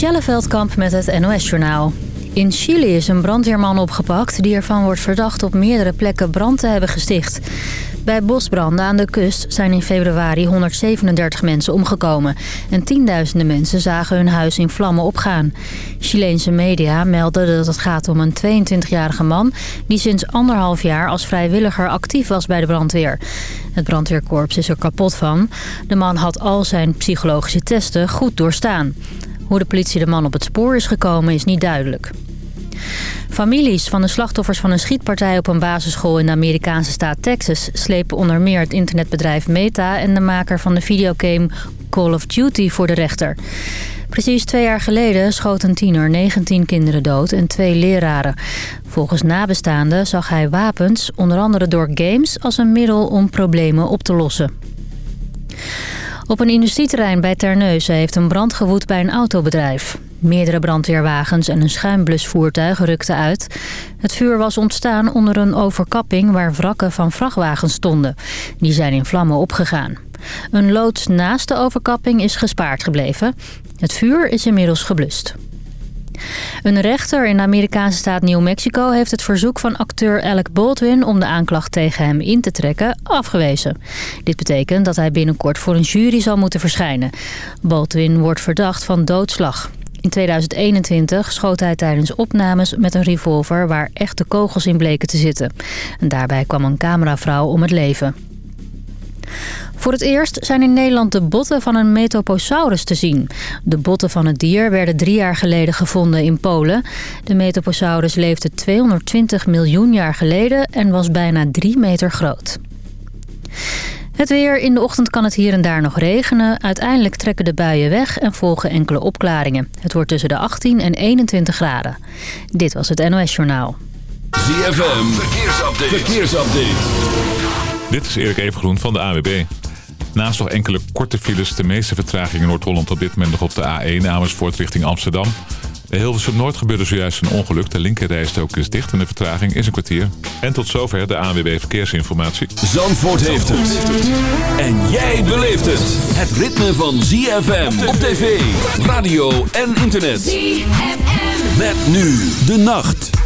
Michelle met het NOS-journaal. In Chili is een brandweerman opgepakt die ervan wordt verdacht op meerdere plekken brand te hebben gesticht. Bij bosbranden aan de kust zijn in februari 137 mensen omgekomen. En tienduizenden mensen zagen hun huis in vlammen opgaan. Chileense media melden dat het gaat om een 22-jarige man... die sinds anderhalf jaar als vrijwilliger actief was bij de brandweer. Het brandweerkorps is er kapot van. De man had al zijn psychologische testen goed doorstaan. Hoe de politie de man op het spoor is gekomen is niet duidelijk. Families van de slachtoffers van een schietpartij op een basisschool in de Amerikaanse staat Texas... slepen onder meer het internetbedrijf Meta en de maker van de videogame Call of Duty voor de rechter. Precies twee jaar geleden schoot een tiener 19 kinderen dood en twee leraren. Volgens nabestaanden zag hij wapens, onder andere door games, als een middel om problemen op te lossen. Op een industrieterrein bij Terneuzen heeft een brand gewoed bij een autobedrijf. Meerdere brandweerwagens en een schuimblusvoertuig rukten uit. Het vuur was ontstaan onder een overkapping waar wrakken van vrachtwagens stonden. Die zijn in vlammen opgegaan. Een loods naast de overkapping is gespaard gebleven. Het vuur is inmiddels geblust. Een rechter in de Amerikaanse staat New Mexico heeft het verzoek van acteur Alec Baldwin om de aanklacht tegen hem in te trekken afgewezen. Dit betekent dat hij binnenkort voor een jury zal moeten verschijnen. Baldwin wordt verdacht van doodslag. In 2021 schoot hij tijdens opnames met een revolver waar echte kogels in bleken te zitten. En daarbij kwam een cameravrouw om het leven. Voor het eerst zijn in Nederland de botten van een Metoposaurus te zien. De botten van het dier werden drie jaar geleden gevonden in Polen. De Metoposaurus leefde 220 miljoen jaar geleden en was bijna drie meter groot. Het weer. In de ochtend kan het hier en daar nog regenen. Uiteindelijk trekken de buien weg en volgen enkele opklaringen. Het wordt tussen de 18 en 21 graden. Dit was het NOS Journaal. ZFM. Verkeersupdate. Verkeersupdate. Dit is Erik Evengroen van de AWB. Naast nog enkele korte files, de meeste vertraging in Noord-Holland op dit moment nog op de A1 Amersfoort richting Amsterdam. Bij Hilversum Noord gebeurde zojuist een ongeluk. De linkerrijstrook is dicht en de vertraging is een kwartier. En tot zover de ANWB Verkeersinformatie. Zandvoort heeft het. En jij beleeft het. Het ritme van ZFM op tv, radio en internet. ZFM. Met nu de nacht.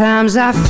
Sometimes I